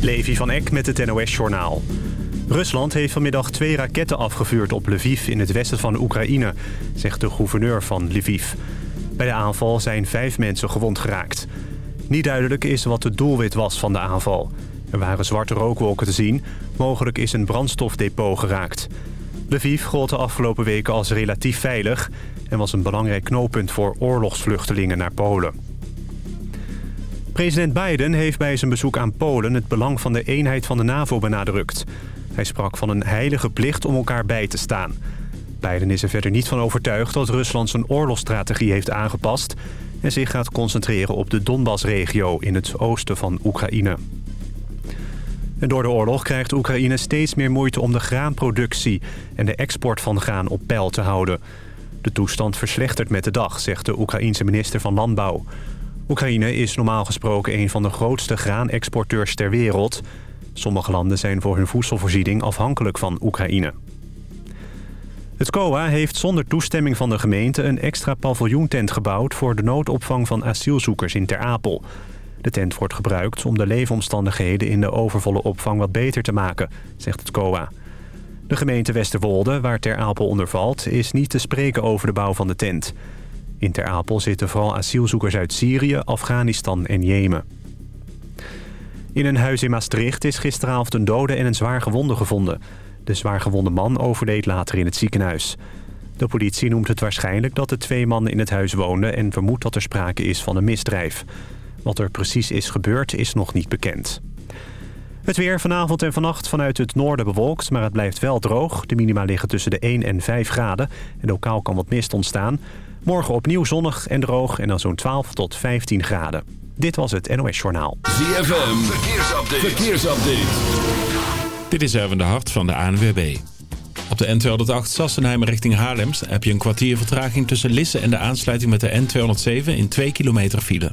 Levi van Eck met het NOS-journaal. Rusland heeft vanmiddag twee raketten afgevuurd op Lviv in het westen van Oekraïne, zegt de gouverneur van Lviv. Bij de aanval zijn vijf mensen gewond geraakt. Niet duidelijk is wat het doelwit was van de aanval. Er waren zwarte rookwolken te zien. Mogelijk is een brandstofdepot geraakt. Lviv gold de afgelopen weken als relatief veilig... en was een belangrijk knooppunt voor oorlogsvluchtelingen naar Polen. President Biden heeft bij zijn bezoek aan Polen... het belang van de eenheid van de NAVO benadrukt. Hij sprak van een heilige plicht om elkaar bij te staan. Biden is er verder niet van overtuigd dat Rusland zijn oorlogsstrategie heeft aangepast... en zich gaat concentreren op de Donbass-regio in het oosten van Oekraïne. En door de oorlog krijgt Oekraïne steeds meer moeite om de graanproductie... en de export van graan op peil te houden. De toestand verslechtert met de dag, zegt de Oekraïense minister van Landbouw. Oekraïne is normaal gesproken een van de grootste graanexporteurs ter wereld. Sommige landen zijn voor hun voedselvoorziening afhankelijk van Oekraïne. Het COA heeft zonder toestemming van de gemeente een extra paviljoentent gebouwd... voor de noodopvang van asielzoekers in Ter Apel. De tent wordt gebruikt om de leefomstandigheden in de overvolle opvang wat beter te maken, zegt het COA. De gemeente Westerwolde, waar Ter Apel onder valt, is niet te spreken over de bouw van de tent. In Ter Apel zitten vooral asielzoekers uit Syrië, Afghanistan en Jemen. In een huis in Maastricht is gisteravond een dode en een zwaar gewonde gevonden. De zwaargewonde man overleed later in het ziekenhuis. De politie noemt het waarschijnlijk dat de twee mannen in het huis woonden... en vermoedt dat er sprake is van een misdrijf. Wat er precies is gebeurd is nog niet bekend. Het weer vanavond en vannacht vanuit het noorden bewolkt, maar het blijft wel droog. De minima liggen tussen de 1 en 5 graden en lokaal kan wat mist ontstaan. Morgen opnieuw zonnig en droog en dan zo'n 12 tot 15 graden. Dit was het NOS Journaal. ZFM, verkeersupdate. verkeersupdate. Dit is Erwin de Hart van de ANWB. Op de N208 Sassenheim richting Haarlem heb je een kwartier vertraging tussen Lisse en de aansluiting met de N207 in 2 kilometer file.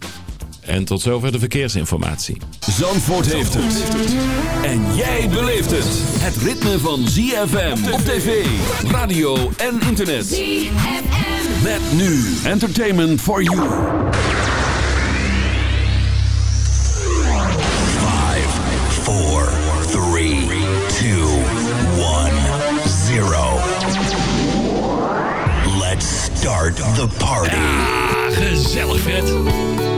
En tot zover de verkeersinformatie. Zandvoort heeft het. En jij beleeft het. Het ritme van ZFM op tv, radio en internet. ZFM. Met nu Entertainment for You. 5, 4, 3, 2, 1, 0. Let's start the party. Ah, gezellig vet.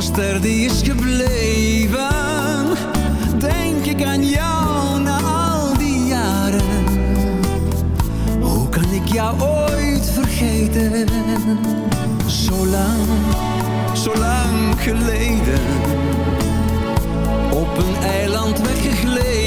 Ster die is gebleven. Denk ik aan jou na al die jaren. Hoe kan ik jou ooit vergeten? Zo lang, zo lang geleden. Op een eiland weggegleden.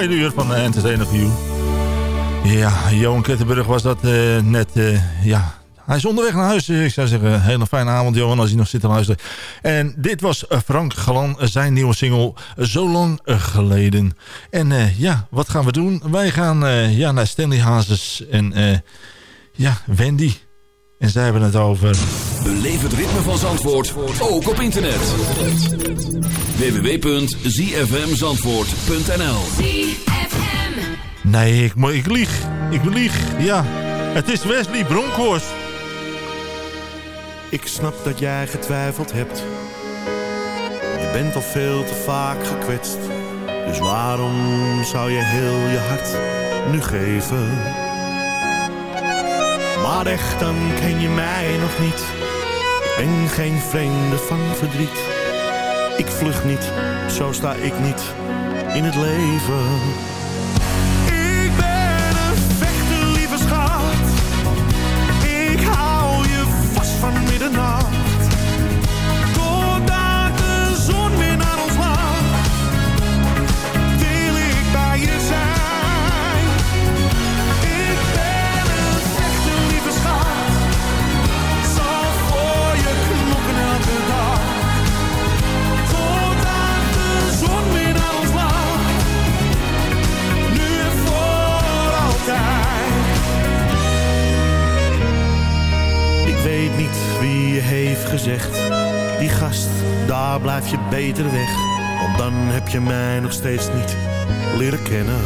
Tweede uur van Entertainer You. Ja, Johan Kettenburg was dat eh, net, eh, ja... Hij is onderweg naar huis. Ik zou zeggen, hele fijne avond Johan als hij nog zit te luisteren. En dit was eh, Frank Galan, zijn nieuwe single Zo Lang Geleden. En eh, ja, wat gaan we doen? Wij gaan eh, ja, naar Stanley Hazes en eh, ja, Wendy. En zij hebben het over... Beleef het ritme van Zandvoort, ook op internet. www.zfmzandvoort.nl Nee, ik, mo- ik lieg. Ik lieg, ja. Het is Wesley Bronkhorst. Ik snap dat jij getwijfeld hebt. Je bent al veel te vaak gekwetst. Dus waarom zou je heel je hart nu geven? Maar echt, dan ken je mij nog niet. Ben geen vreemde van verdriet. Ik vlug niet, zo sta ik niet in het leven. Ik ben een vechter, lieve schat. Ik hou je vast van middernacht. Je mij nog steeds niet leren kennen.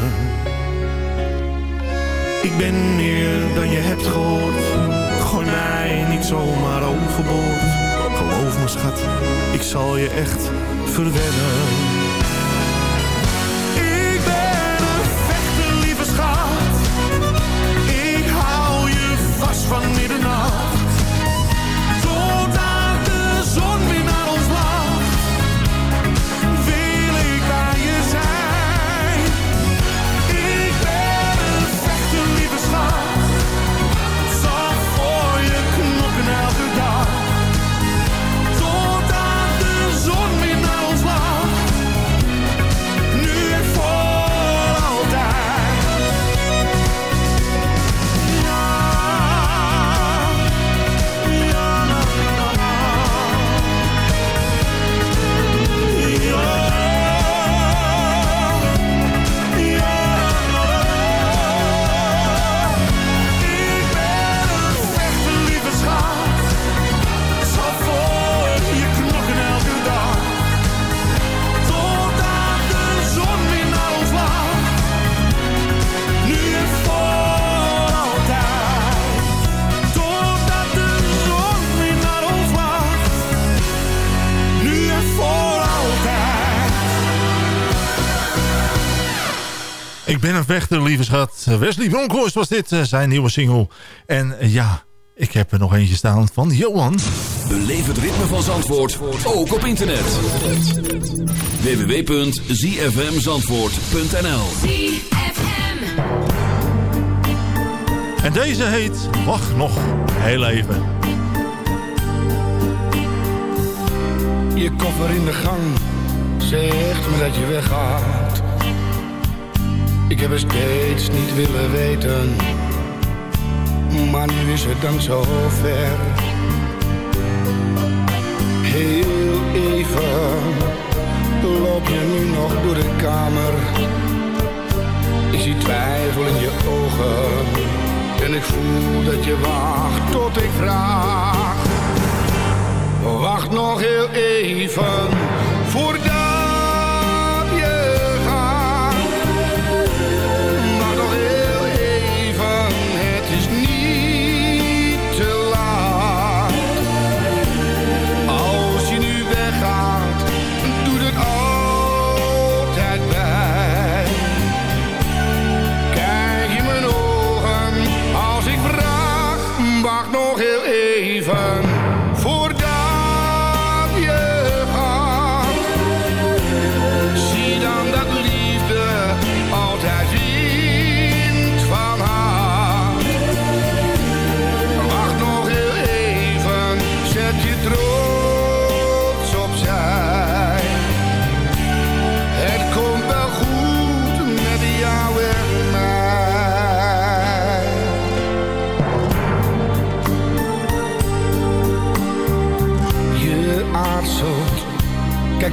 Ik ben meer dan je hebt gehoord. Gooi mij niet zomaar overboord. Geloof me schat, ik zal je echt verwennen. Ik ben een vechter, lieve schat. Wesley Bronkhorst was dit, eh, zijn nieuwe single. En eh, ja, ik heb er nog eentje staan van Johan. Beleef het ritme van Zandvoort, ook op internet. www.zfmzandvoort.nl En deze heet Wacht nog heel even. Je koffer in de gang zegt me dat je weggaat. Ik heb het steeds niet willen weten, maar nu is het dan zo ver. Heel even loop je nu nog door de kamer. Ik zie twijfel in je ogen en ik voel dat je wacht tot ik vraag. Wacht nog heel even voor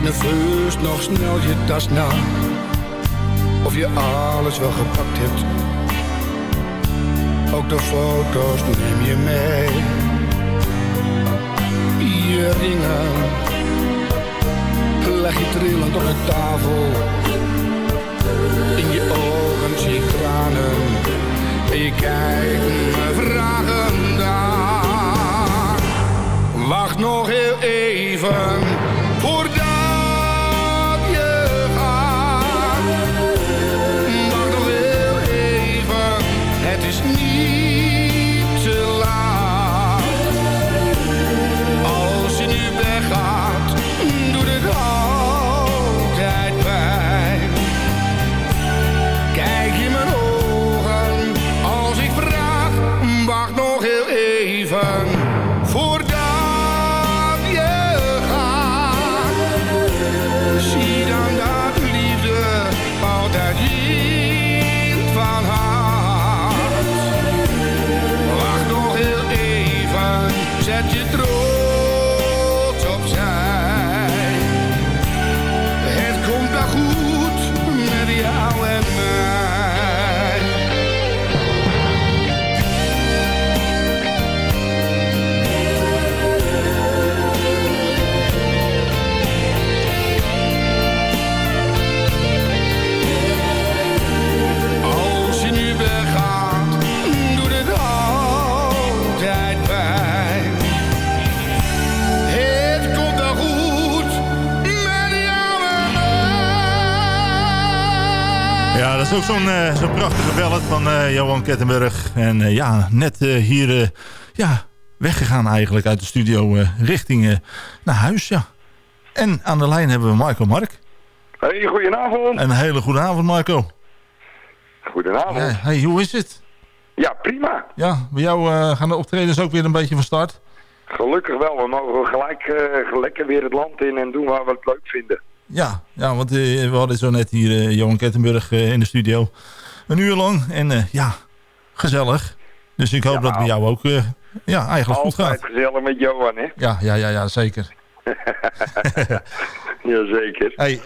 kijk nerveus nog snel je tas na. Of je alles wel gepakt hebt. Ook de foto's neem je mee. Je ringen leg je trillend op de tafel. In je ogen zie ik tranen. En je kijkt me vragend aan. Wacht nog heel even is ook zo'n eh, zo'n prachtige ballad van eh, Johan Kettenberg. En eh, ja, net hier ja, weggegaan eigenlijk uit de studio richting naar huis. Ja. En aan de lijn hebben we Marco Mark. Hey, goedenavond. Een hele goede avond, Marco. Goedenavond. Hey, hoe is het? Ja, prima. Ja, bij jou gaan de optredens ook weer een beetje van start. Gelukkig wel. We mogen gelijk lekker weer het land in en doen waar we het leuk vinden. Ja, ja want eh, we hadden zo net hier eh, Johan Kettenburg eh, in de studio. Een uur lang. En ja, gezellig. Dus ik hoop Ja, dat bij jou ook ja, eigenlijk goed Altijd gaat. gezellig met Johan, hè? Ja, ja, ja, ja zeker. Jazeker. Hey,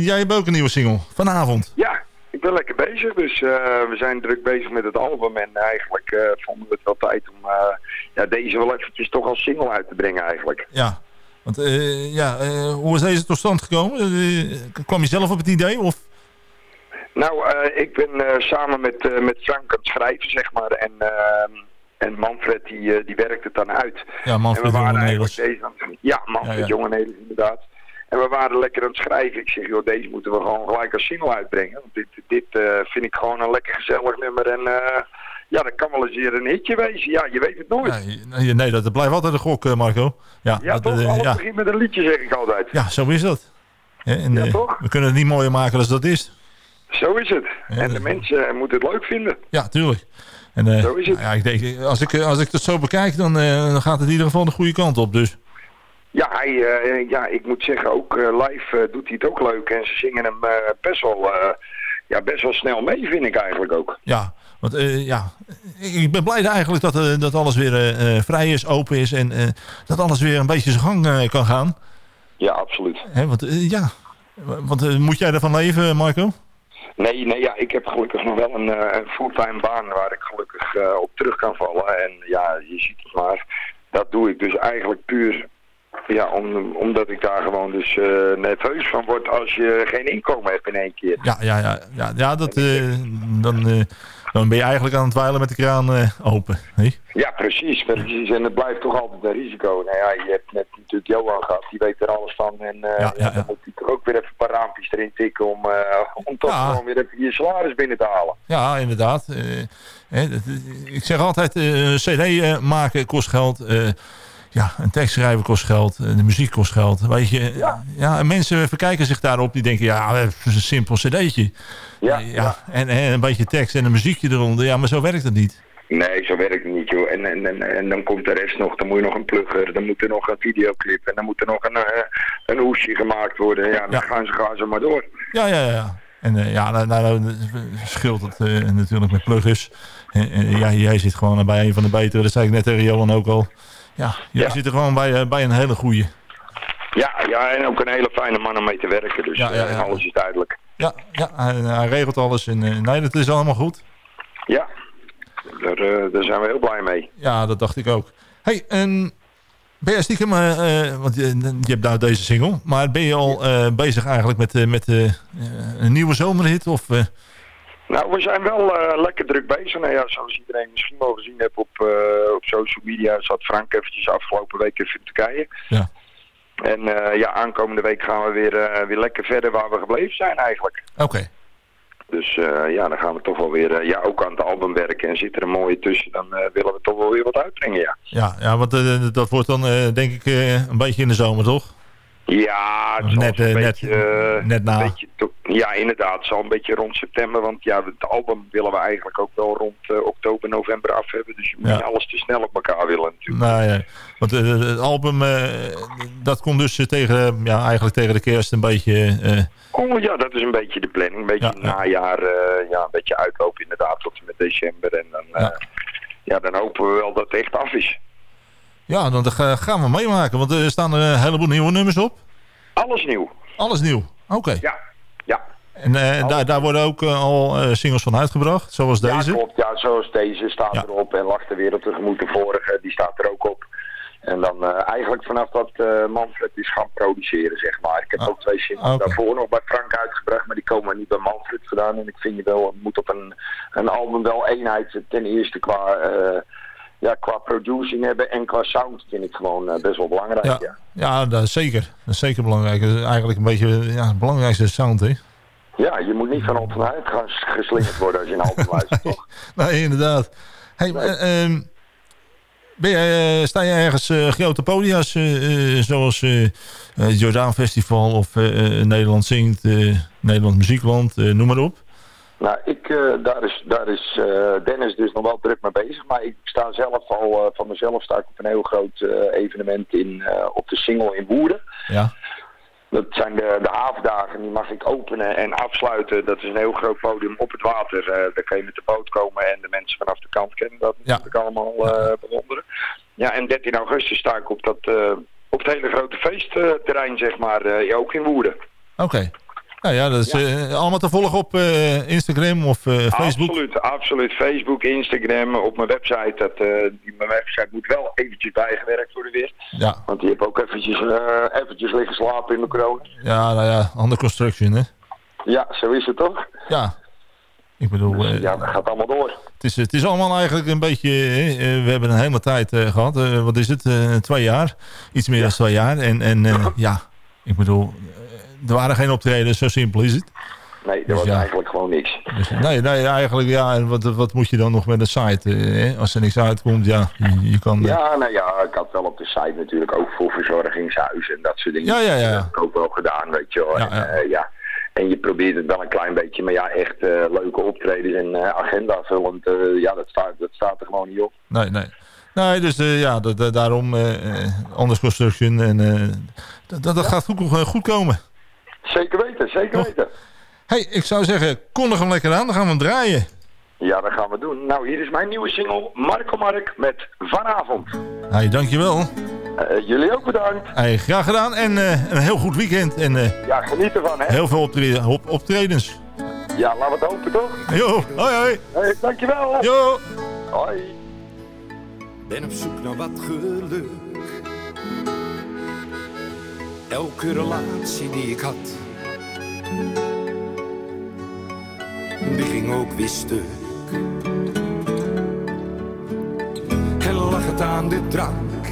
jij hebt ook een nieuwe single. Vanavond. Ja, ik ben lekker bezig. Dus we zijn druk bezig met het album. En eigenlijk vonden we het wel tijd om ja, deze wel eventjes toch als single uit te brengen eigenlijk. Ja. Want eh, ja, eh, hoe is deze tot stand gekomen? Eh, kwam je zelf op het idee? Of? Nou, ik ben samen met, met Frank aan het schrijven, zeg maar. En, eh, en Manfred, die, die werkt het dan uit. Ja, Manfred Nederlands. Ja, Manfred Ja, ja. Jonge Nederlands, inderdaad. En we waren lekker aan het schrijven. Ik zeg, joh, deze moeten we gewoon gelijk als single uitbrengen. Want dit, dit vind ik gewoon een lekker gezellig nummer. En ja, dat kan wel eens weer een hitje wezen. Ja, je weet het nooit. Nee, nee, dat blijft altijd een gok, eh, Marco. Ja, ja, dat, toch? eh, Alles ja. begint met een liedje, zeg ik altijd. ja, zo is dat. En, Ja, eh, toch? we kunnen het niet mooier maken dan dat is. Zo is het. En de dat- mensen moeten het leuk vinden. Ja, tuurlijk. En, Zo is het. nou Ja, ik denk, als ik, als ik het zo bekijk, dan, dan gaat het in ieder geval de goede kant op. Dus Ja, hij, ja, ik moet zeggen, ook live doet hij het ook leuk. En ze zingen hem best, wel, ja, best wel snel mee, vind ik eigenlijk ook. ja, want eh, ja, ik ben blij eigenlijk dat, eh, dat alles weer eh, vrij is, open is en dat alles weer een beetje zijn gang kan gaan. Ja, absoluut. Hè, want ja, want moet jij ervan leven, Marco? Nee, nee, ja, ik heb gelukkig nog wel een, fulltime baan waar ik gelukkig op terug kan vallen. En ja, je ziet het maar, dat doe ik dus eigenlijk puur Ja, om, omdat ik daar gewoon dus uh, nerveus van word als je geen inkomen hebt in één keer. Ja, ja, ja, ja, ja dat, uh, dan, uh, dan ben je eigenlijk aan het dweilen met de kraan open. Hey? Ja, precies, precies. En het blijft toch altijd een risico. Nou ja, je hebt net natuurlijk Johan gehad, die weet er alles van. En ja, ja. dan moet hij toch ook weer even een paar raampjes erin tikken om, om toch gewoon weer even je salaris binnen te halen. Ja, inderdaad. ik zeg altijd, cd maken kost geld ja, een tekst schrijven kost geld, de muziek kost geld. Weet je, ja. ja en mensen verkijken zich daarop. Die denken, ja, het is een simpel cd'tje. Ja, ja, En, en, een beetje tekst en een muziekje eronder. Ja, maar zo werkt het niet. Nee, zo werkt het niet, joh. En, en, en, en dan komt de rest nog. Dan moet je nog een plugger, dan moet er nog een videoclip... en dan moet er nog een, een hoesje gemaakt worden. Ja, dan gaan, ze, gaan ze maar door. Ja, ja, ja. En uh, ja, nou, nou, scheelt het uh, natuurlijk met pluggers. ja, jij zit gewoon bij een van de betere. Dat zei ik net tegen Johan ook al. Ja, jij ja. zit er gewoon bij, bij een hele goeie. Ja, ja, en ook een hele fijne man om mee te werken. Dus ja, ja, alles is duidelijk. Ja, ja hij, hij regelt alles. En, nee, dat is allemaal goed. Ja, daar, daar zijn we heel blij mee. Ja, dat dacht ik ook. hey, en ben je stiekem, uh, want je, je, hebt nou deze single, maar ben je al uh, bezig eigenlijk met, met een nieuwe zomerhit? Of, nou, we zijn wel lekker druk bezig. Nou ja, zoals iedereen misschien wel gezien heeft op, op social media, zat Frank eventjes afgelopen week even in Turkije. Ja. En ja, aankomende week gaan we weer, weer lekker verder waar we gebleven zijn eigenlijk. Oké. Dus ja, dan gaan we toch wel weer ja, ook aan het album werken. En zit er een mooie tussen, dan willen we toch wel weer wat uitbrengen, ja. Ja, ja want dat wordt dan denk ik een beetje in de zomer, toch? Ja, net, een net, beetje, net na. Beetje, ja, inderdaad. Zal een beetje rond september. Want ja, het album willen we eigenlijk ook wel rond uh, oktober, november af hebben. Dus je moet ja. niet alles te snel op elkaar willen natuurlijk. Nou ja, want uh, het album, uh, dat komt dus tegen, ja, eigenlijk tegen de kerst een beetje... Oh ja, dat is een beetje de planning. Een beetje ja, najaar, ja, een beetje uitlopen inderdaad tot en met december. En dan, ja. ja, dan hopen we wel dat het echt af is. Ja, dan gaan we meemaken, want er staan een heleboel nieuwe nummers op. Alles nieuw. Alles nieuw, oké. Okay. Ja, ja. En uh, daar, daar worden ook uh, al uh, singles van uitgebracht, zoals deze? Ja, klopt. Ja, zoals deze staat ja. erop. En Lach de Wereld tegemoet, de vorige, die staat er ook op. En dan eigenlijk vanaf dat Manfred is gaan produceren, zeg maar. Ik heb Ah, ook twee singles daarvoor nog bij Frank uitgebracht, maar die komen niet bij Manfred gedaan. En ik vind je wel, het moet op een, een album wel eenheid ten eerste qua ja, qua producing hebben en qua sound vind ik gewoon uh, best wel belangrijk. Ja, ja. ja dat is zeker. Dat is zeker belangrijk. Dat is eigenlijk een beetje ja, het belangrijkste sound, hè? Ja, je moet niet van op vanuit gaan geslingerd worden als je een album luistert, toch? nee, inderdaad. Hey, maar, uh, ben jij, uh, sta je ergens uh, grote podia's, zoals het Jordaan Festival of Nederland Zingt, Nederland Muziekland, noem maar op? Nou, ik, uh, daar is, daar is uh, Dennis dus nog wel druk mee bezig. Maar ik sta zelf al, uh, van mezelf sta ik op een heel groot evenement in, op de Singel in Woerden. Ja. Dat zijn de, de havendagen, die mag ik openen en afsluiten. Dat is een heel groot podium op het water. daar kan je met de boot komen en de mensen vanaf de kant kennen dat ja. natuurlijk allemaal bewonderen. Ja, en 13 augustus sta ik op, dat, op het hele grote feestterrein, zeg maar, ook in Woerden. Oké. Okay. Nou ja, dat is ja. Uh, allemaal te volgen op uh, Instagram of uh, Facebook. Absoluut, absoluut. Facebook, Instagram, op mijn website. Dat, die, mijn website moet wel eventjes bijgewerkt worden weer. Ja. Want die heb ook eventjes, eventjes liggen slapen in mijn corona. Ja, nou ja, under construction hè. Ja, zo is het toch? Ja. Ik bedoel... Ja, dat gaat allemaal door. Het is, het is allemaal eigenlijk een beetje... we hebben een hele tijd gehad. wat is het? twee jaar. Iets meer ja. dan twee jaar. En, en ja, ik bedoel er waren geen optredens, zo simpel is het. Nee, er dus was ja. eigenlijk gewoon niks. Dus, nee, nee, eigenlijk ja. En wat, wat moet je dan nog met de site? Eh, als er niks uitkomt, ja, je, je kan... Ja, nou ja, ik had wel op de site natuurlijk ook voor verzorgingshuizen en dat soort dingen. Ja, ja, ja. Dat heb ik ook wel gedaan, weet je wel. Ja, ja. En, uh, ja. en je probeert het wel een klein beetje, maar ja, echt uh, leuke optredens en uh, agenda vullend, ja, dat staat, dat staat er gewoon niet op. Nee, nee. Nee, dus ja, dat, daarom anders construction en dat, dat gaat goed, goed komen. Zeker weten, zeker weten. hey, ik zou zeggen, kondig hem lekker aan, dan gaan we hem draaien. Ja, dat gaan we doen. Nou, hier is mijn nieuwe single, Marco Mark, met Vanavond. Hey, dankjewel. Uh, jullie ook bedankt. Hey, graag gedaan en uh, een heel goed weekend. En, uh, ja, geniet ervan, hè. Heel veel optreden, op, optredens. Ja, laten we het hopen, toch? Jo, hoi hoi. Hey, dankjewel. Jo. Hoi. Ben op zoek naar wat geluk Elke relatie die ik had, die ging ook weer stuk. En lag het aan de drank,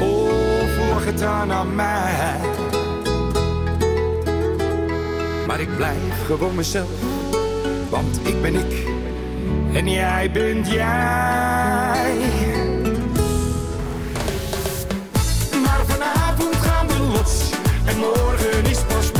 of lag het aan aan mij? Maar ik blijf gewoon mezelf, want ik ben ik en jij bent jij. En morgen is pas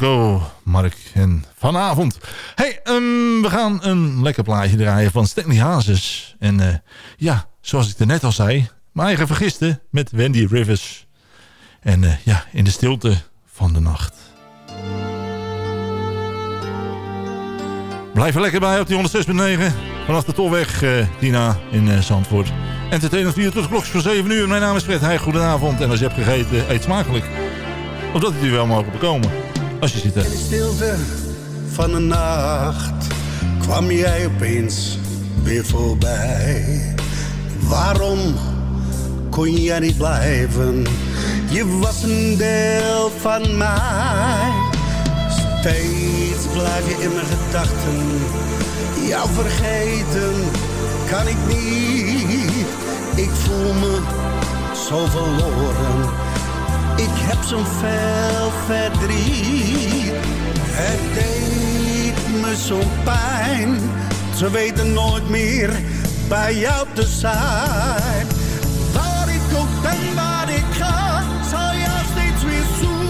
Marco, Mark en vanavond. hey, ehm, we gaan een lekker plaatje draaien van Stanley Hazes. En eh, ja, zoals ik er net al zei, mijn eigen vergisten met Wendy Rivers. En eh, ja, in de stilte van de nacht. Blijf er lekker bij op die 106.9. Vanaf de Tolweg, eh, Tina in Zandvoort. Entertainment 4 tot de klok van 7 uur. Mijn naam is Fred Heij, goedenavond. En als je hebt gegeten, eet smakelijk. Of dat het u wel mogen bekomen. Als je zit. In de stilte van de nacht kwam jij opeens weer voorbij. Waarom kon jij niet blijven? Je was een deel van mij. Steeds blijf je in mijn gedachten. Jou vergeten kan ik niet. Ik voel me zo verloren. Ik heb zo'n veel verdriet. Het deed me zo'n pijn. Ze weten nooit meer bij jou te zijn. Waar ik ook ben, waar ik ga, zal jou steeds weer zoeken.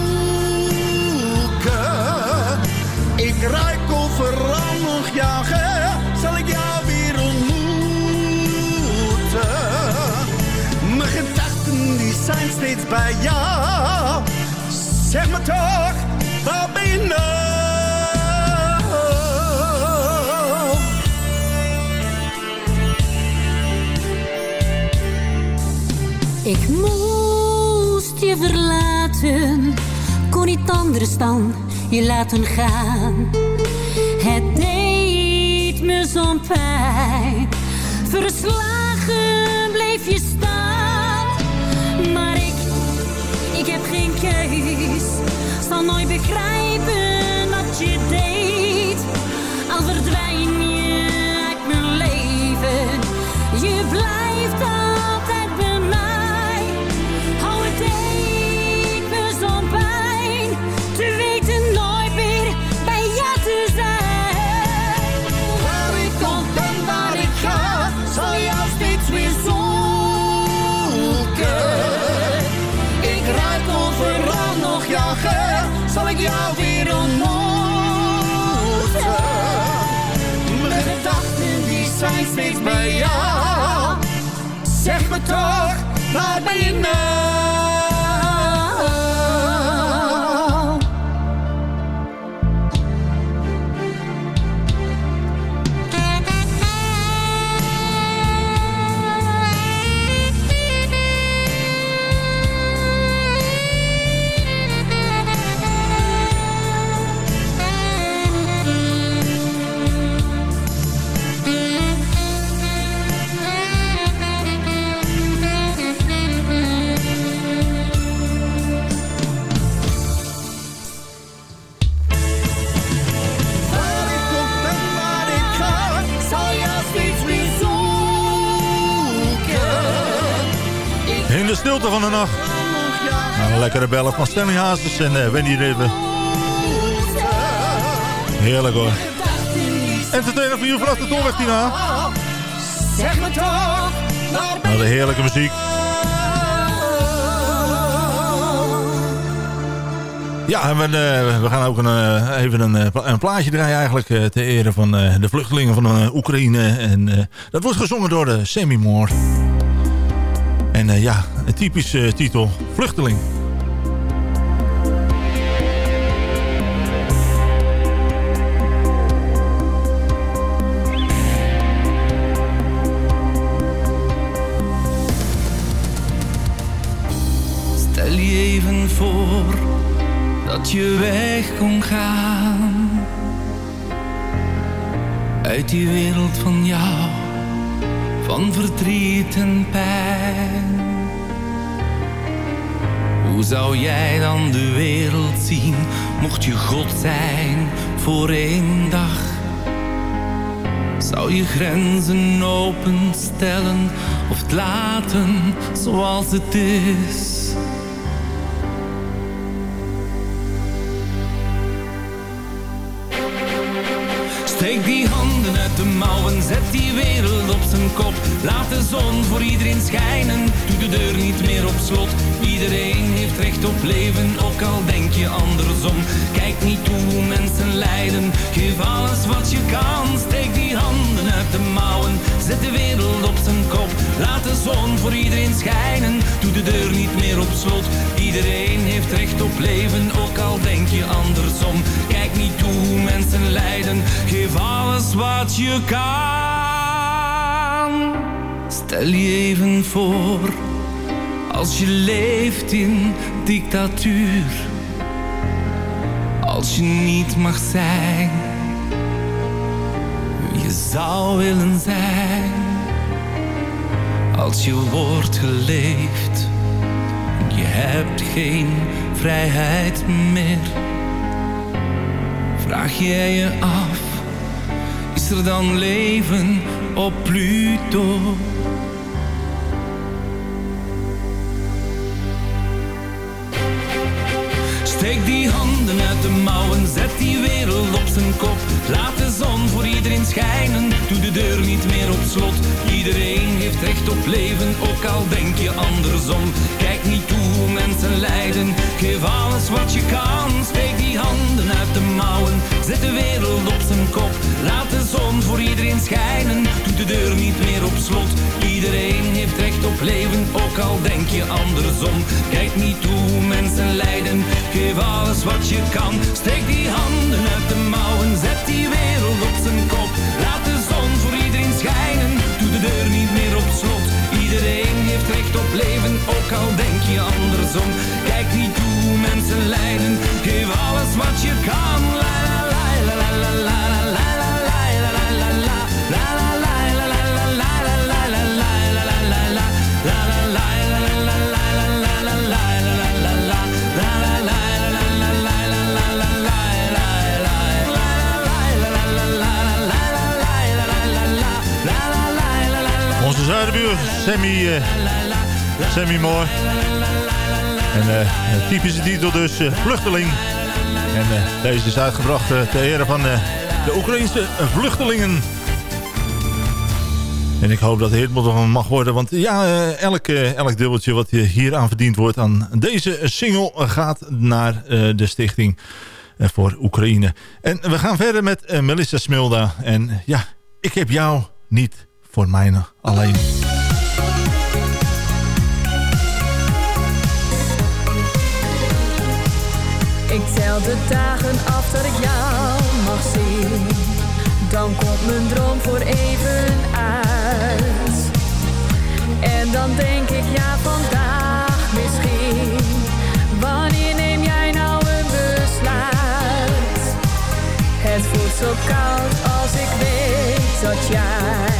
Ik ruik overal nog jouw zijn steeds bij jou. Zeg me toch, waar ben nou? Ik moest je verlaten, kon niet anders dan je laten gaan. Het deed me zo'n pijn, verslagen ik, heb geen keus. Zal nooit begrijpen wat je deed. Al verdwijn je uit mijn leven. Je blijft steeds bij jou. Zeg me toch, waar ben je nou? Stilte van de nacht. Nou, een lekkere bellen van Stanley Hazes en uh, Wendy Riven. Heerlijk hoor. Entertainer voor u vanaf de Tolweg, Tina. Zeg me toch, Nou, de heerlijke muziek. Ja, en we, eh, we gaan ook een, eh, even een, eh, een plaatje draaien eigenlijk eh, ter ere van eh, de vluchtelingen van eh, Oekraïne. En eh, dat wordt gezongen door de Semi Moore. En eh, ja, een typische titel, Vluchteling. Stel je even voor dat je weg kon gaan uit die wereld van jou, van verdriet en pijn. Hoe zou jij dan de wereld zien, mocht je God zijn voor één dag? Zou je grenzen openstellen of het laten zoals het is? Steek die handen uit de mouwen, zet die op Laat de zon voor iedereen schijnen, doe de deur niet meer op slot. Iedereen heeft recht op leven, ook al denk je andersom. Kijk niet toe hoe mensen lijden, geef alles wat je kan. Steek die handen uit de mouwen, zet de wereld op zijn kop. Laat de zon voor iedereen schijnen, doe de deur niet meer op slot. Iedereen heeft recht op leven, ook al denk je andersom. Kijk niet toe hoe mensen lijden, geef alles wat je kan. Stel je even voor, als je leeft in dictatuur. Als je niet mag zijn, wie je zou willen zijn. Als je wordt geleefd, je hebt geen vrijheid meer. Vraag jij je af, is er dan leven op Pluto? De mouwen, zet die wereld op zijn kop. Laat de zon voor iedereen schijnen, doe de deur niet meer op slot. Iedereen heeft recht op leven, ook al denk je andersom. Kijk niet toe hoe mensen lijden, geef alles wat je kan. Steek die handen uit de mouwen, zet de wereld op zijn kop. Laat de zon voor iedereen schijnen, doe de deur niet meer op slot. Iedereen heeft recht op leven, ook al denk je andersom. Kijk niet toe hoe mensen lijden, geef alles wat je kan. Steek die handen uit de mouwen, zet die wereld op zijn kop. Laat de zon voor iedereen schijnen, doe de deur niet meer op slot. Iedereen heeft recht op leven, ook al denk je andersom. Kijk niet toe mensen lijden, geef alles wat je kan. Sammy, uh, Sammy Moore. En uh, typische titel dus, uh, Vluchteling. En deze is uitgebracht ter ere van de Oekraïnse vluchtelingen. En ik hoop dat het hitmodel mag worden. Want ja, elk, elk dubbeltje wat hier aan verdiend wordt aan deze single gaat naar de stichting voor Oekraïne. En we gaan verder met Melissa Smilda. En ja, ik heb jou niet voor mij alleen. Ik tel de dagen af dat ik jou mag zien. Dan komt mijn droom voor even uit. En dan denk ik, ja, vandaag misschien. Wanneer neem jij nou een besluit? Het voelt zo koud als ik weet dat jij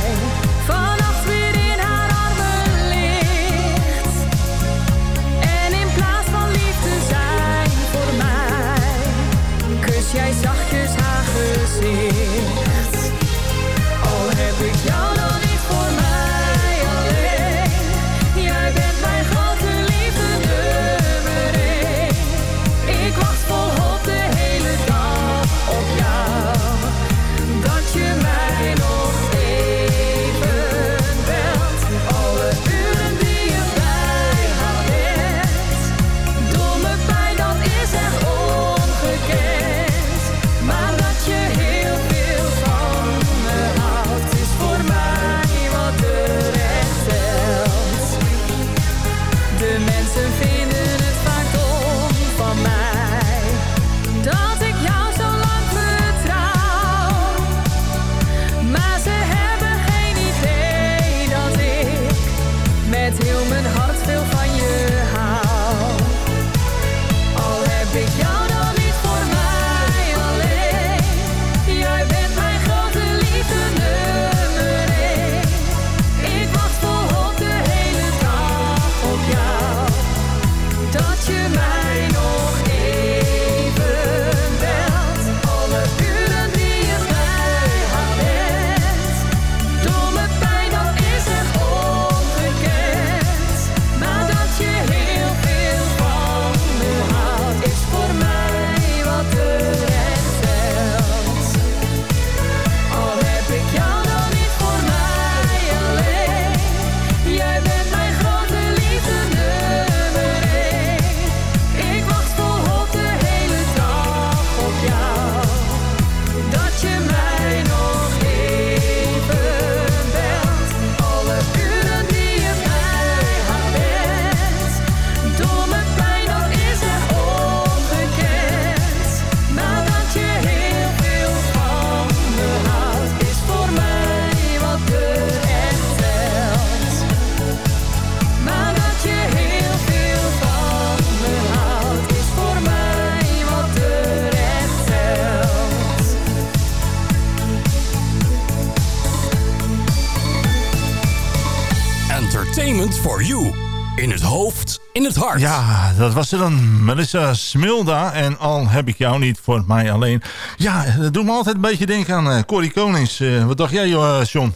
Ja, dat was er dan. Melissa Smilda. En al heb ik jou niet voor mij alleen. Ja, dat doet me altijd een beetje denken aan uh, Corrie Konings. Uh, wat dacht jij, uh, John?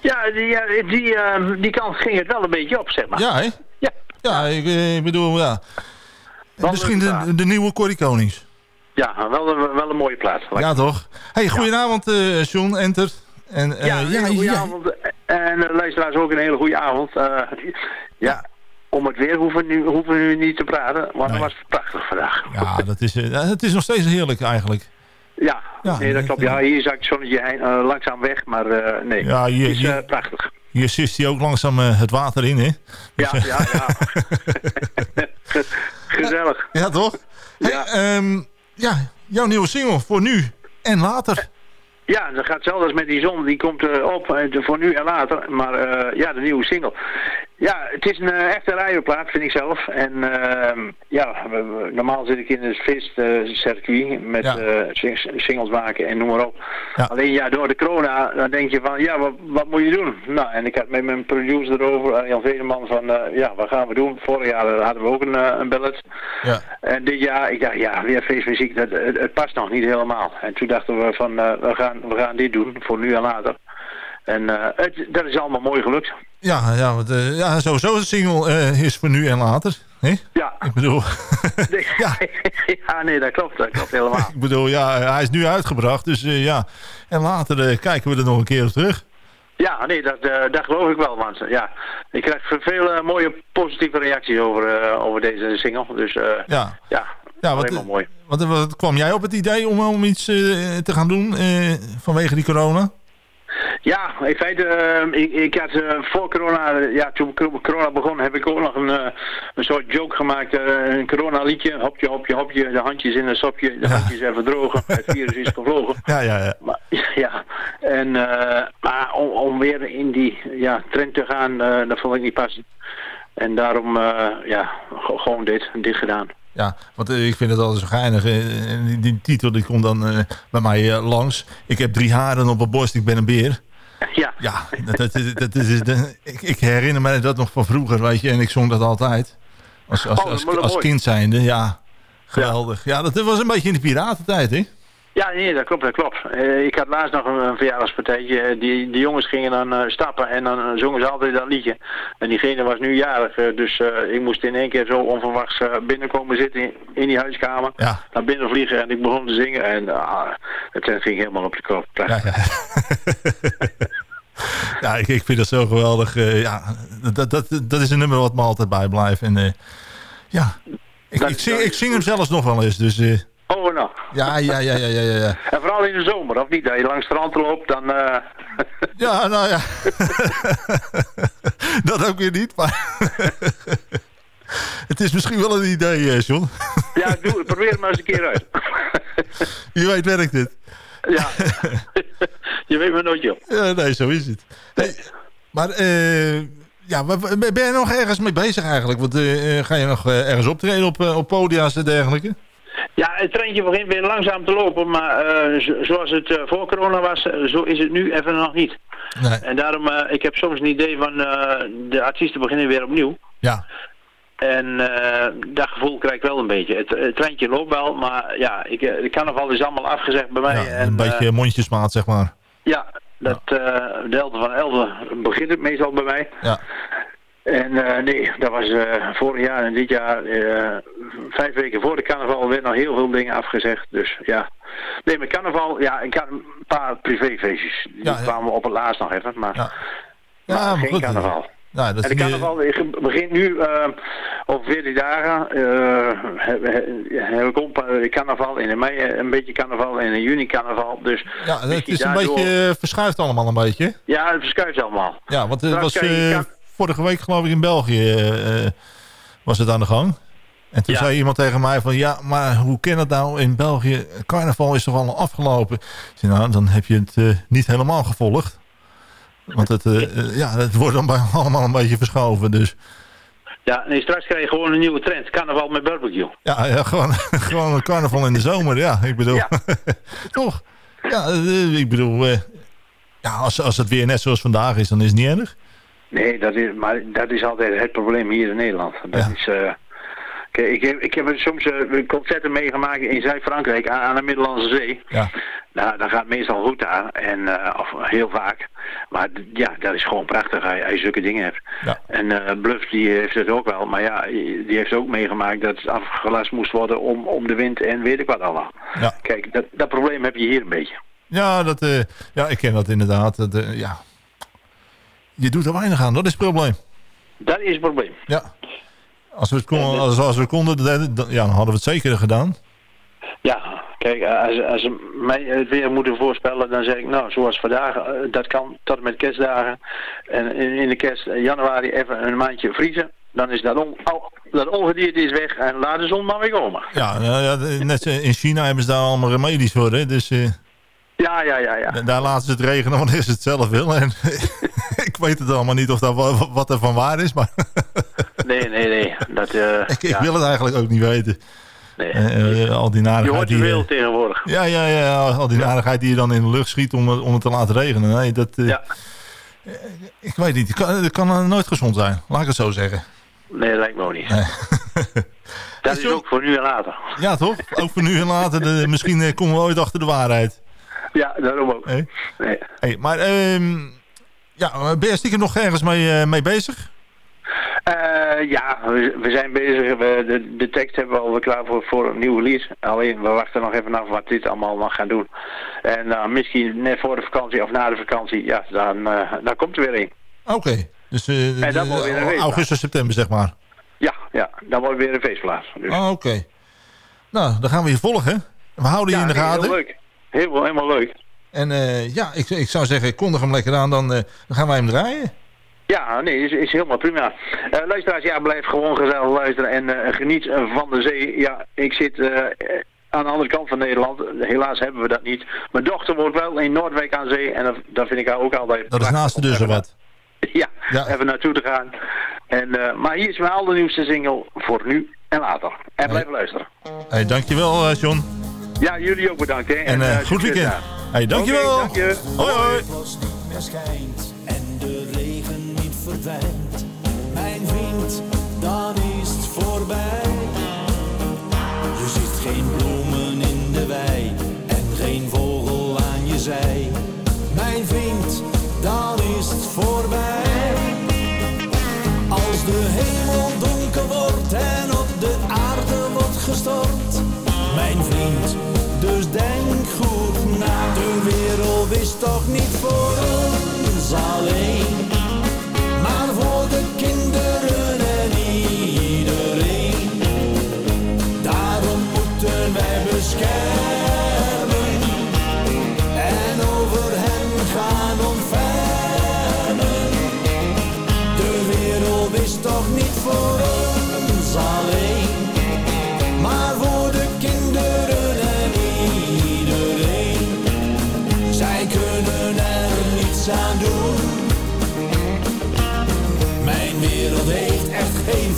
Ja, die, die, die kant ging het wel een beetje op, zeg maar. Ja, hè? Ja. Ja, ik, ik bedoel, ja. Misschien de, de nieuwe Corrie Konings. Ja, wel een, wel een mooie plaats. Ja, toch? Hey, goedenavond, ja. John, enter. En, ja, ja, goedenavond. Ja. En luisteraars ook een hele goede avond. ja, om het weer hoeven, nu, hoeven we nu niet te praten, want het was prachtig vandaag. Ja, dat is, uh, het is nog steeds heerlijk eigenlijk. Ja, ja nee, dat klopt. Ja, hier zag ik zonnetje heen, uh, langzaam weg, maar uh, nee, ja, hier, het is prachtig. Hier sist hij ook langzaam het water in, hè? Dus, ja, ja, ja. Gezellig. Ja, toch? Hey, um, ja, jouw nieuwe single voor nu en later. Ja, dat gaat hetzelfde als met die zon. Die komt op voor nu en later. Maar uh, ja, de nieuwe single. Ja, het is een uh, echte radioplaat, vind ik zelf. En uh, ja, we, normaal zit ik in het feestcircuit uh, met ja. uh, singles maken en noem maar op. Ja. Alleen ja, door de corona, dan denk je van, ja, wat, wat moet je doen? Nou, en ik had met mijn producer erover, Jan Vedeman, van, ja, wat gaan we doen? Vorig jaar hadden we ook een, een ballet. Ja. En dit jaar, ik dacht, ja, weer feestmuziek, dat, het, het, past nog niet helemaal. En toen dachten we van, we, gaan, we gaan dit doen, voor nu en later. En het, dat is allemaal mooi gelukt. Ja, ja, want, eh, ja sowieso de single eh, is voor nu en later. hè? Ja. Ik bedoel, Nee, ja. nee, dat klopt. Dat klopt helemaal. ik bedoel, ja, hij is nu uitgebracht. Dus eh, ja, en later kijken we er nog een keer op terug. Ja, nee, dat, dat geloof ik wel, want ja, ik krijg veel mooie positieve reacties over, over deze single. Dus Ja, ja, ja wat, helemaal mooi. wat, wat kwam jij op het idee om, om iets te gaan doen vanwege die corona? Ja, in feite, eh, ik, ik had eh, voor corona, ja, toen cor- corona begon, heb ik ook nog een, eh, een soort joke gemaakt. eh, een corona liedje, hopje, hopje, hopje, de handjes in een sopje, de handjes even drogen, het virus is gevlogen. Ja, ja, ja. Maar, ja, en, eh, maar om, om weer in die ja, trend te gaan, dat vond ik niet passen. En daarom, ja, gewoon dit, dit gedaan. Ja, want eh, ik vind het altijd zo geinig. eh, en die, die titel die komt dan eh, bij mij eh, langs. Ik heb drie haren op mijn borst, ik ben een beer. Ja. Ja, dat, is- dat is, ik, ik herinner me dat nog van vroeger, weet je. En ik zong dat altijd. Als, als, Oh, als, als mooi. kind zijnde, ja. Geweldig. Ja, dat was een beetje in de piratentijd, hè? Ja, nee, dat klopt, dat klopt. Eh, ik had laatst nog een, een verjaardagspartijtje. Eh, Die, die jongens gingen dan eh, stappen en dan zongen ze altijd dat liedje. En diegene was nu jarig, dus eh, ik moest in één keer zo onverwachts binnenkomen zitten in, in die huiskamer. Ja. Naar binnen vliegen en ik begon te zingen en ah, het ging helemaal op de kop. Ja, ja. ja ik, ik vind dat zo geweldig. ja, dat, dat, dat is een nummer wat me altijd bijblijft. En ja, ik, ik, zing, ik zing hem zelfs nog wel eens. Dus Oh, nou. ja, ja, ja, ja, ja, ja. En vooral in de zomer, of niet? Dat je langs het strand loopt, dan... eh, Ja, nou ja. dat ook weer niet, maar... het is misschien wel een idee, eh, John. ja, doe, probeer het maar eens een keer uit. Je weet werkt het. ja. je weet maar nooit, joh. Ja, nee, zo is het. Hey, maar eh, ja, ben je nog ergens mee bezig eigenlijk? Want eh, ga je nog ergens optreden op, op podia's en dergelijke? Ja, het treintje begint weer langzaam te lopen, maar eh, zo- zoals het eh, voor corona was, eh, zo is het nu even nog niet. Nee. En daarom, ik heb soms een idee van, de artiesten beginnen weer opnieuw. Ja. En dat gevoel krijg ik wel een beetje. Het, het treintje loopt wel, maar ja, ik, eh, de carnaval is allemaal afgezegd bij mij. Ja, en, een beetje mondjesmaat, zeg maar. ja, dat, de Elden van Elden begint het meestal bij mij. Ja. En eh, nee, dat was eh, vorig jaar en dit jaar, eh, vijf weken voor de carnaval, werd nog heel veel dingen afgezegd. Dus ja. Nee, met carnaval, ja, ik had een paar privéfeestjes. Die Ja, ja. kwamen op het laatst nog even, maar, Ja. maar geen goed. carnaval. Nou, dat en de carnaval begint nu eh, over 14 dagen. eh, heb, ik een carnaval in de mei een beetje carnaval en in juni carnaval. Dus Ja, het is een beetje verschuift allemaal een beetje. Ja, het verschuift allemaal. Ja, want het was kan- vorige week geloof ik in België eh, eh, was het aan de gang. En toen Ja. zei iemand tegen mij van ja, maar hoe kan het nou in België? Carnaval is toch al afgelopen? Zei, nou, dan heb je het eh, niet helemaal gevolgd. Want het, ja, het wordt dan bij- allemaal een beetje verschoven. Dus Ja, nee, straks krijg je gewoon een nieuwe trend. Carnaval met barbecue. ja, ja gewoon, gewoon een carnaval in de zomer. Ja, ik bedoel, Ja. toch? Ja, ik bedoel, ja, als, als het weer net zoals vandaag is, dan is het niet erg. Nee, dat is, maar dat is altijd het probleem hier in Nederland. Dat Ja. is, eh, kijk, ik, heb, ik heb soms eh, concerten meegemaakt in Zuid-Frankrijk aan, aan de Middellandse Zee. Ja. Nou, dat gaat meestal goed daar, en, eh, of heel vaak. Maar ja, dat is gewoon prachtig als je, als je zulke dingen hebt. Ja. En Bluff die heeft het ook wel, maar ja, die heeft ook meegemaakt dat het afgelast moest worden om, om de wind en weet ik wat allemaal. Ja. Kijk, dat, dat probleem heb je hier een beetje. Ja, dat, ja, ik ken dat inderdaad. Dat, ja. Je doet er weinig aan, dat is het probleem. Dat is het probleem. Ja. Als we het konden, als, als we konden dan, ja, dan hadden we het zeker gedaan. Ja, kijk, als, als ze mij het weer moeten voorspellen, dan zeg ik, nou, zoals vandaag, eh, dat kan tot en met kerstdagen. En in, in de kerst, eh, januari, even een maandje vriezen. Dan is dat, on, al, dat ongedierte is weg en laat de zon maar weer komen. Ja, nou ja, net in China hebben ze daar allemaal remedies voor. Hè? Dus eh, Ja, ja, ja, ja. da- daar laten ze het regenen wanneer ze het zelf willen. En, ik weet het allemaal niet of dat, wa- wat er van waar is. Maar Nee, nee, nee. Dat, eh, ik, ik ja, wil het eigenlijk ook niet weten. nee. Eh, eh, al die Je narigheid hoort die... je veel tegenwoordig. ja, ja, ja, al die narigheid die je dan in de lucht schiet om, het- om het te laten regenen. Nee, dat, Ja. Ik weet niet, het kan, nooit gezond zijn. Laat ik het zo zeggen. Nee, dat lijkt me ook niet. Nee. Dat Is ook voor nu en later. Ja, toch? Ook voor nu en later. De, misschien komen we ooit achter de waarheid. Ja, daarom ook. Nee. Hey, maar ehm, Ja, ben je stiekem nog ergens mee, mee bezig? Uh, ja, we, we, zijn bezig. We, de, de tekst hebben we alweer klaar voor, voor een nieuwe release. Alleen, we wachten nog even af wat dit allemaal mag gaan doen. En uh, misschien net voor de vakantie of na de vakantie, ja, dan, uh, dan komt er weer een. Oké, okay. dus en dan wordt weer een augustus, september zeg maar. Ja, ja, dan wordt weer een feestplaats. Dus. Oh, oké. Nou, dan gaan we je volgen. We houden je in de gaten. Heel leuk. Heel, helemaal leuk. En ja, ik, ik zou zeggen, kondig hem lekker aan, dan, dan gaan wij hem draaien. Ja, nee, is, is helemaal prima. Uh, luisteraars, ja, blijf gewoon gezellig luisteren en uh, geniet van de zee. Ja, ik zit uh, aan de andere kant van Nederland. Helaas hebben we dat niet. Mijn dochter woont wel in Noordwijk aan zee en daar vind ik haar ook altijd... Dat is naast de dus wat. Ja, ja, even naartoe te gaan. En, maar hier is mijn allernieuwste single voor nu en later. En blijf luisteren. Hey, dankjewel John. Ja, jullie ook bedankt. Hè. En, en goed weekend. Hey, dankjewel. Okay, dank je. Hoi hoi. Mijn vriend, dan is het voorbij. Je ziet geen bloemen in de wei en geen vogel aan je zij. Mijn vriend, dan is het voorbij. Als de hemel donker wordt en op de aarde wordt gestort. Dus denk goed na. De wereld is toch niet voor ons alleen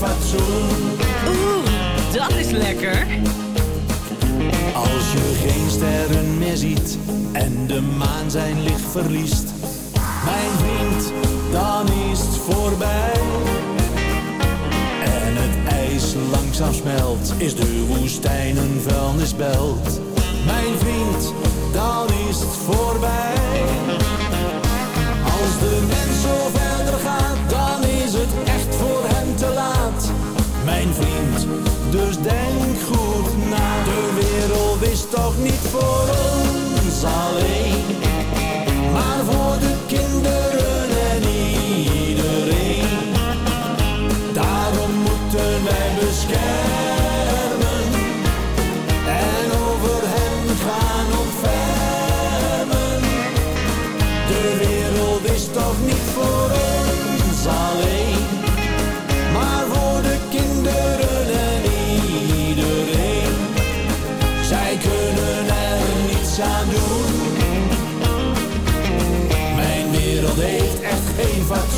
Oeh, dat is lekker. Als je geen sterren meer ziet en de maan zijn licht verliest. Mijn vriend, dan is het voorbij. En het ijs langzaam smelt, is de woestijn een vuilnisbelt. Mijn vriend, dan is het voorbij. Als de mens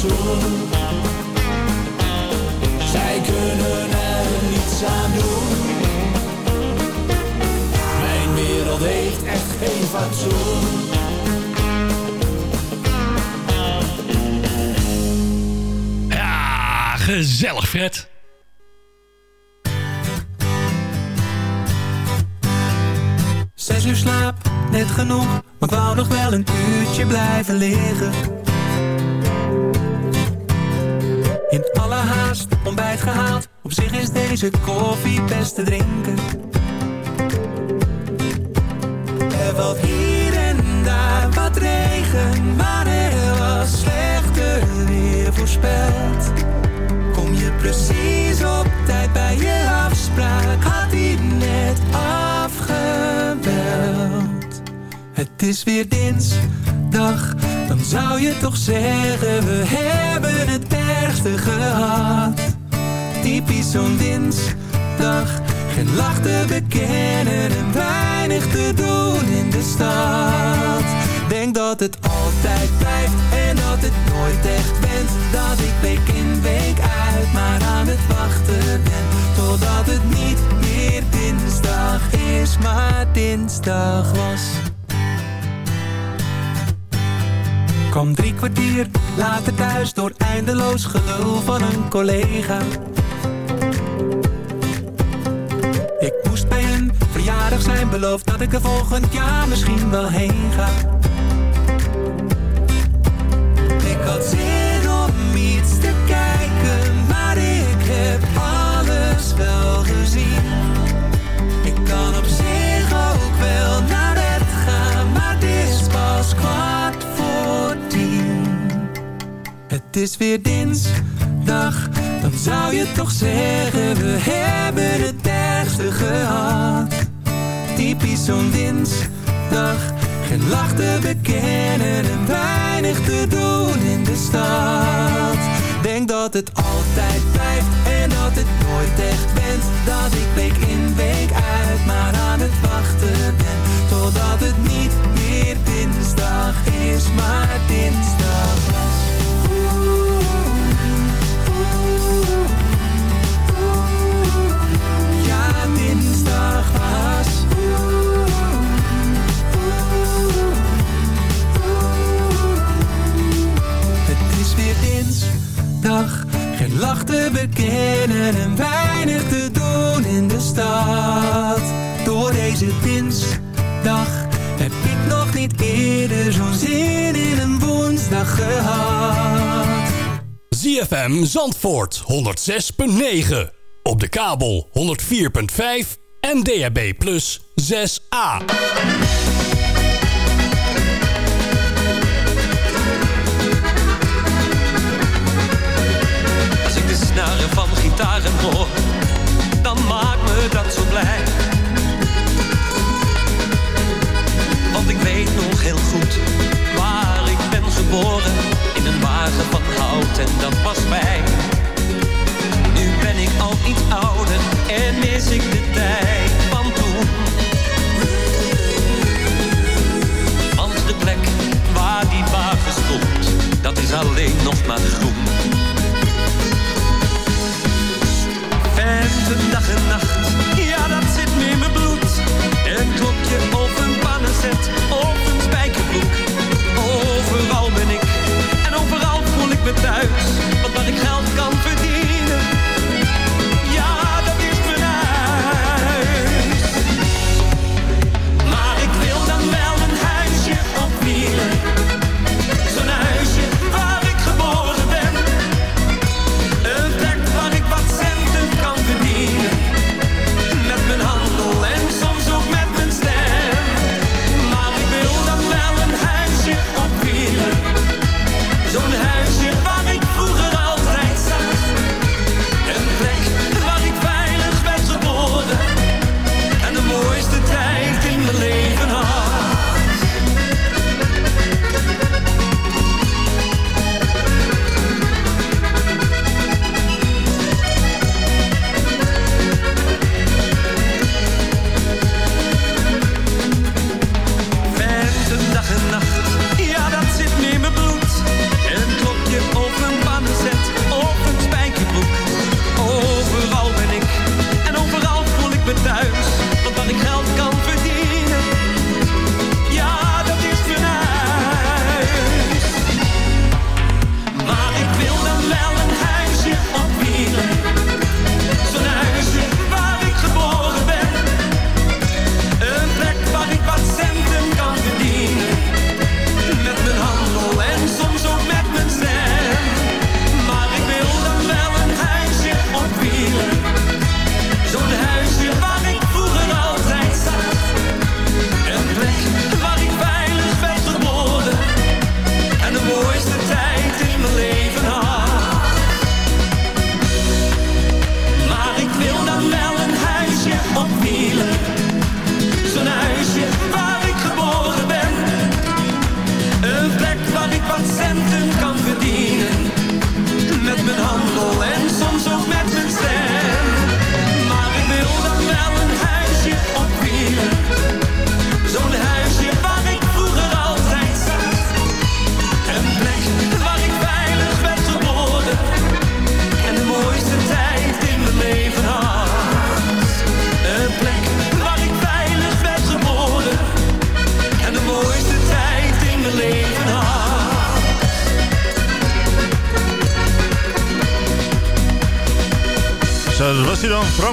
fatsoen. Zij kunnen er niets aan doen. Mijn wereld heeft echt geen fatsoen. Ja, gezellig Fred. Zes uur slaap, net genoeg, maar ik wou nog wel een uurtje blijven liggen. In alle haast, ontbijt gehaald, op zich is deze koffie best te drinken. Er valt hier en daar wat regen, maar er was slechter weer voorspeld. Kom je precies op tijd bij je afspraak, had hij net afgebeld. Het is weer dinsdag, dan zou je toch zeggen we hebben het gehad. Typisch zo'n dinsdag, geen lach te bekennen en weinig te doen in de stad. Denk dat het altijd blijft en dat het nooit echt bent. Dat ik week in week uit maar aan het wachten ben. Totdat het niet meer dinsdag is, maar dinsdag was. Kwam drie kwartier later thuis door eindeloos gelul van een collega. Ik moest bij een verjaardag zijn beloofd dat ik er volgend jaar misschien wel heen ga. Ik had zin om iets te kijken, maar ik heb alles wel gezien. Ik kan op zich ook wel naar het gaan, maar dit was kwaad. het is weer dinsdag Dan zou je toch zeggen we hebben het ergste gehad. Typisch zo'n dinsdag Geen lachte bekennen en weinig te doen in de stad. Denk dat het altijd blijft en dat het nooit echt bent. Dat ik week in week uit maar aan het wachten ben. Totdat het niet meer dinsdag is maar dinsdag was. Het is weer dinsdag, geen lachte bekennen en weinig te doen in de stad. Door deze dinsdag heb ik nog niet eerder zo'n zin in een woensdag gehad. ZFM Zandvoort 106.9 op de kabel 104.5 en DHB Plus 6a. Als ik de snaren van gitaren hoor, dan maakt me dat zo blij. Want ik weet nog heel goed waar ik ben geboren. In een wagen van hout en dat was mij ben ik al iets ouder en mis ik de tijd van toen. Want de plek waar die wagen stond, dat is alleen nog maar groen. en dag en nacht, ja dat zit me in mijn bloed. Een klokje of een pannenzet of een spijkerbroek. Overal ben ik en overal voel ik me thuis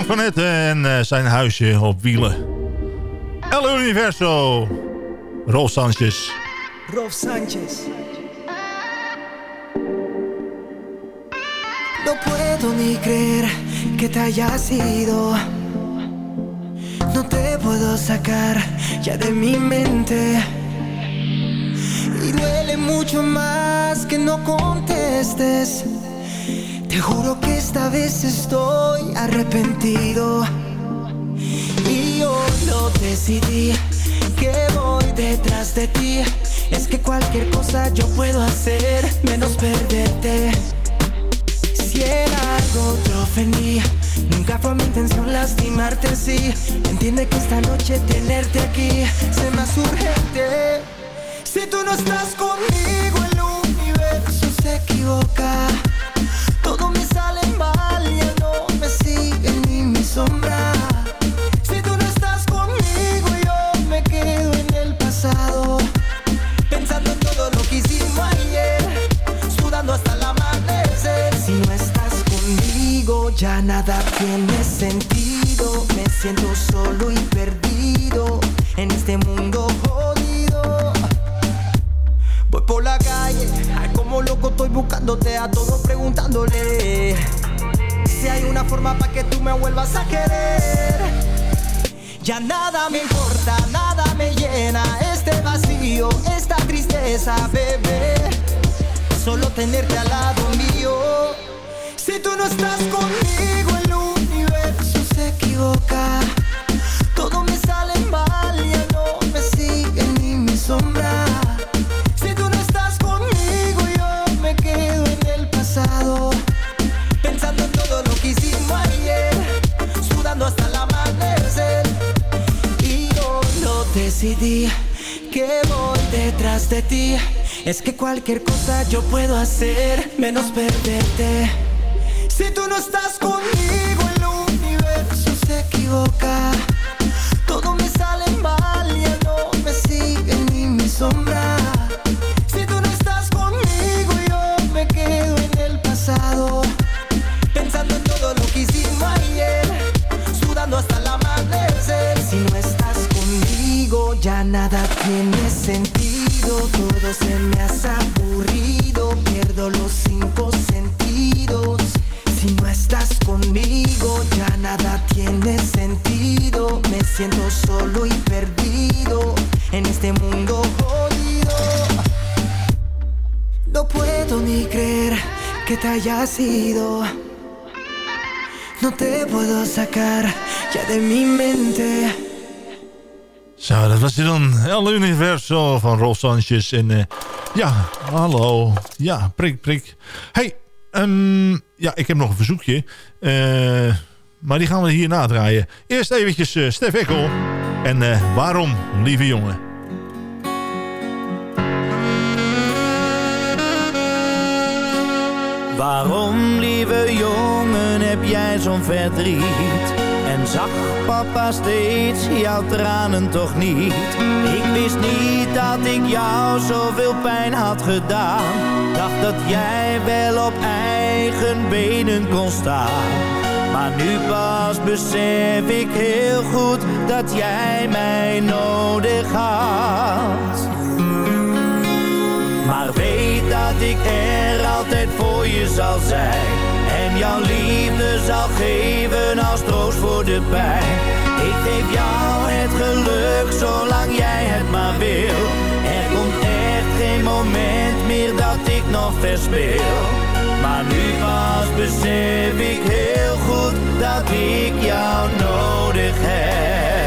en eh, zijn huisje op wielen. El Universo. Rolf Sanchez. Rolf Sanchez. No puedo ni creer que te haya sido. No te puedo sacar ya de mi mente. Y duele mucho más que no contestes. Te juro que esta vez estoy arrepentido. Y yo lo decidí que voy detrás de ti. Es que cualquier cosa yo puedo hacer menos perderte. Si era algo te ofendí, nunca fue mi intención lastimarte sí. Entiende que esta noche tenerte aquí se me hace urgente. Si tú no estás conmigo el universo se equivoca. Tiene sentido. Me siento solo y perdido en este mundo jodido. Voy por la calle, como loco estoy buscándote a todos preguntándole. Si hay una forma para que tú me vuelvas a querer. Ya nada me importa, nada me llena este vacío, esta tristeza, bebé. Solo tenerte al lado mío. Si tú no estás conmigo, decidí que voy detrás de ti. Es que cualquier cosa yo puedo hacer, menos perderte. Si tú no estás conmigo, el universo se equivoca. Te. No te puedo sacar ya de mi mente. Zo, dat was hij dan. El Universo van Rolf Sanchez. En eh, ja, hallo. Ja, prik, prik. hey, ehm, ja, ik heb nog een verzoekje. Eh, maar die gaan we hierna draaien. Eerst eventjes eh, Stef Ekkel. En waarom, lieve jongen? Waarom, lieve jongen, heb jij zo'n verdriet? En zag papa steeds jouw tranen toch niet? Ik wist niet dat ik jou zoveel pijn had gedaan. Dacht dat jij wel op eigen benen kon staan. Maar nu pas besef ik heel goed dat jij mij nodig had. Maar weet dat ik er altijd voor je zal zijn. En jouw liefde zal geven als troost voor de pijn. Ik geef jou het geluk zolang jij het maar wil. Er komt echt geen moment meer dat ik nog verspil. Maar nu pas besef ik heel goed dat ik jou nodig heb.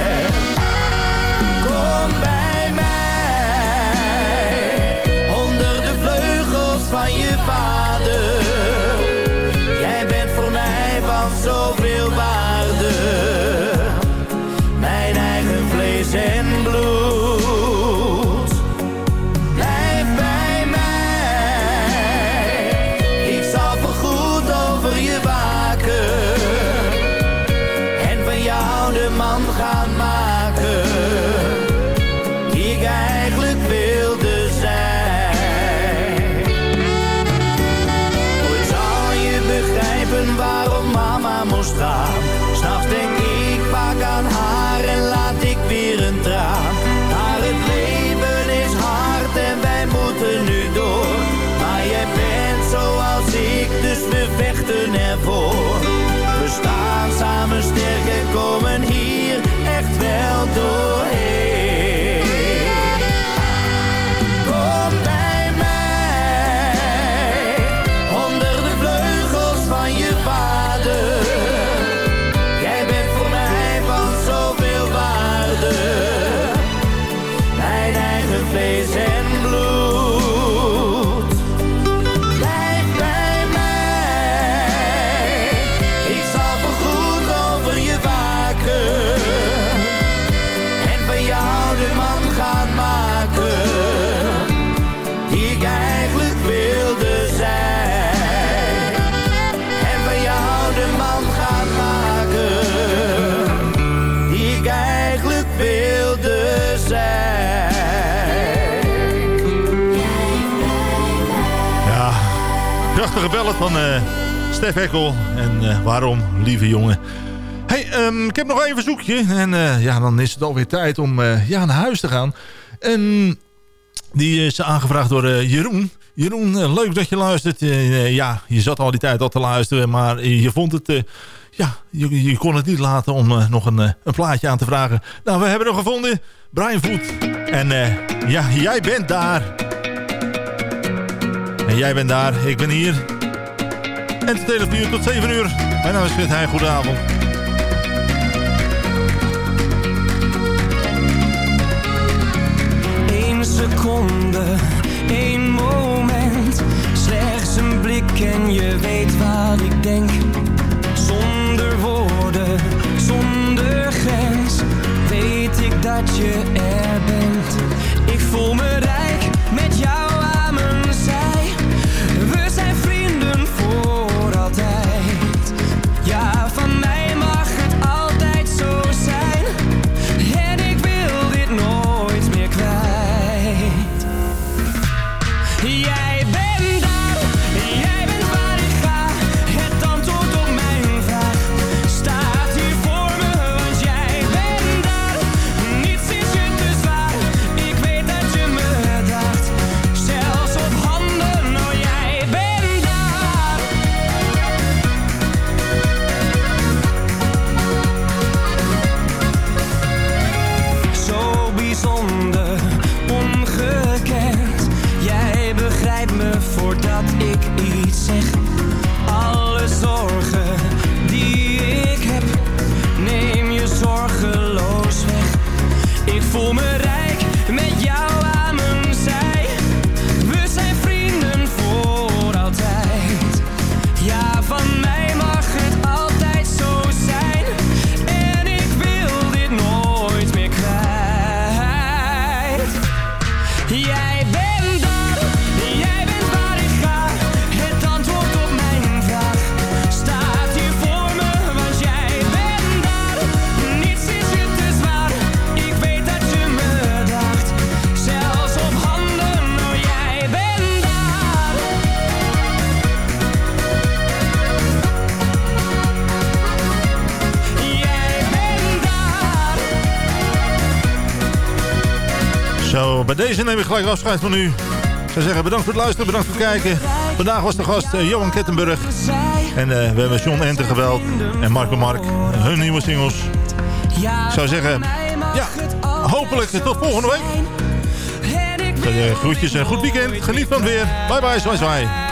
Van uh, Stef Ekkel. En uh, waarom, lieve jongen. Hey, um, ik heb nog één verzoekje. En uh, ja, dan is het alweer tijd om ja, naar huis te gaan. En die is aangevraagd door Jeroen. Jeroen, leuk dat je luistert. ja, je zat al die tijd al te luisteren, maar je vond het... ja, je, je, kon het niet laten om nog een, een plaatje aan te vragen. Nou, we hebben hem gevonden. Brian Voet. En ja, jij bent daar. En jij bent daar, ik ben hier. En tot uur tot 7 uur. Mijn naam is Frit Heijn, goedenavond. Eén seconde, één moment. Slechts een blik en je weet wat ik denk. Zonder woorden, zonder grens. Weet ik dat je er bent. Bij deze neem ik gelijk afscheid van u. Ik zou zeggen bedankt voor het luisteren, bedankt voor het kijken. Vandaag was de gast uh, Johan Kettenburg. En uh, we hebben John Enter geweld en Marco Mark. Hun nieuwe singles. Ik zou zeggen, ja, hopelijk tot volgende week. Groetjes en goed weekend. Geniet van het weer. Bye bye, zwaai zwaai.